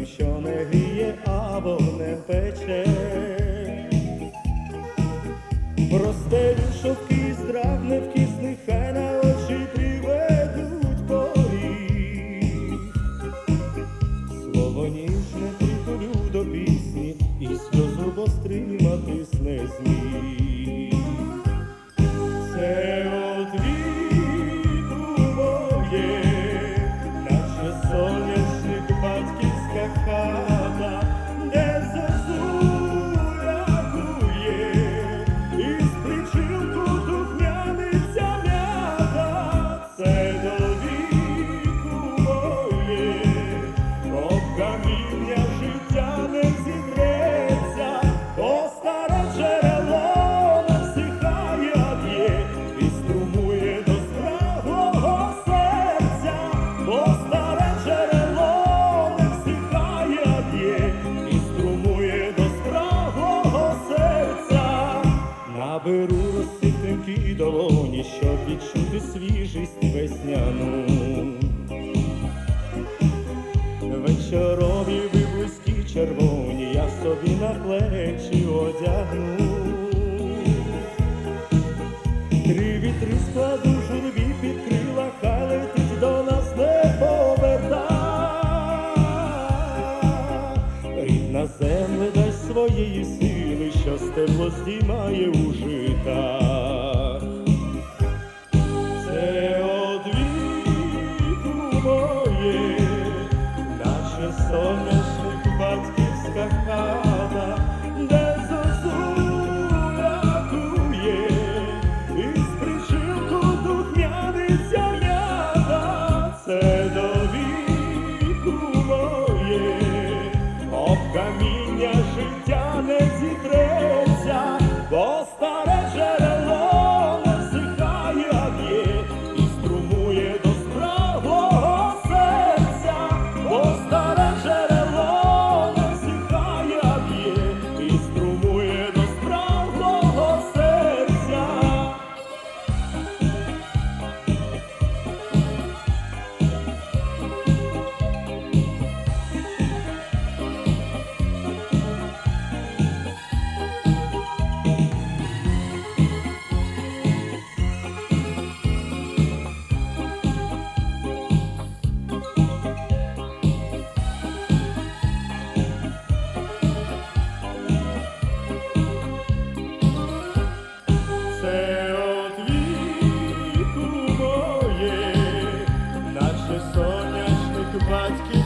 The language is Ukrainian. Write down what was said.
сонцем, що не гріє, або не пече, просте шовки страх не вкісних, хай на очі приведуть поріг. слово ніжне. Наберу розсипненькі долоні, щоб відчути свіжість весняну. Вечорові виблизькі червоні, я собі на плечі одягну. Три вітри складу журбі під крила, хай летить до нас не поверта. Рідна земле дай своєї сили, щастебло здіймає у жита. Pratiquer